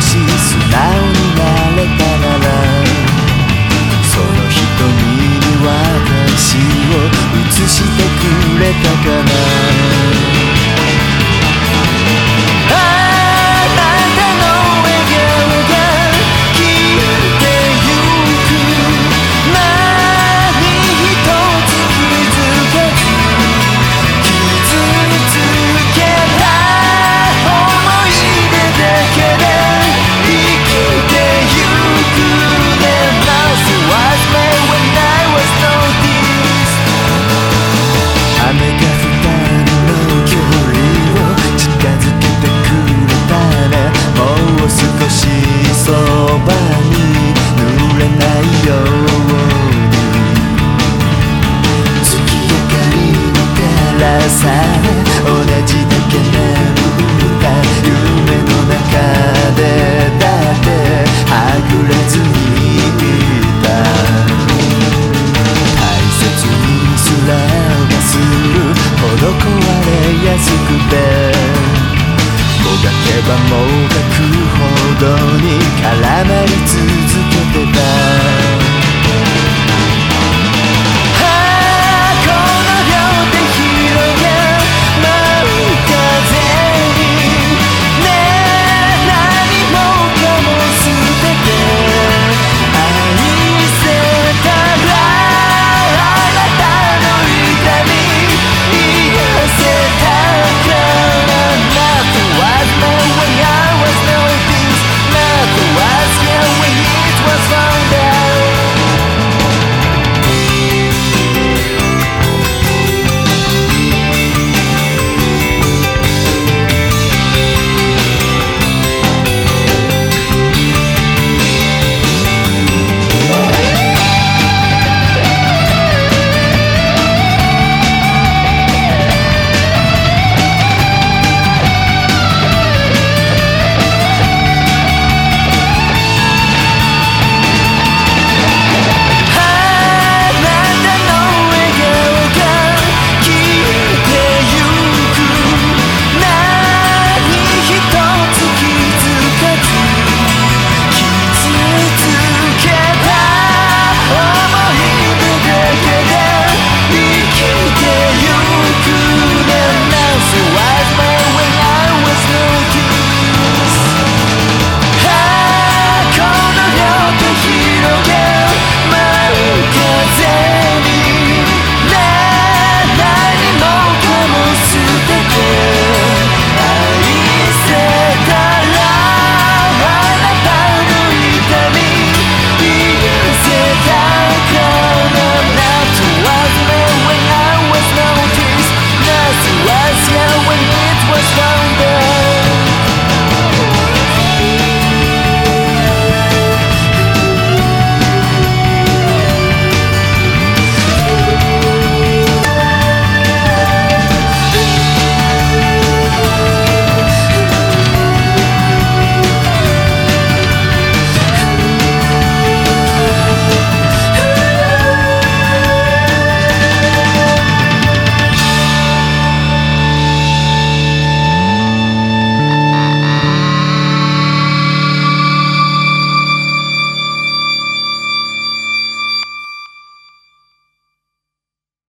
し素直になれたならその瞳に私を映してさ同じだけ眠っか夢の中でだってはぐれずにいた大切にすら忘るほど壊れやすくてもがけばもがくほどに絡まり続けてた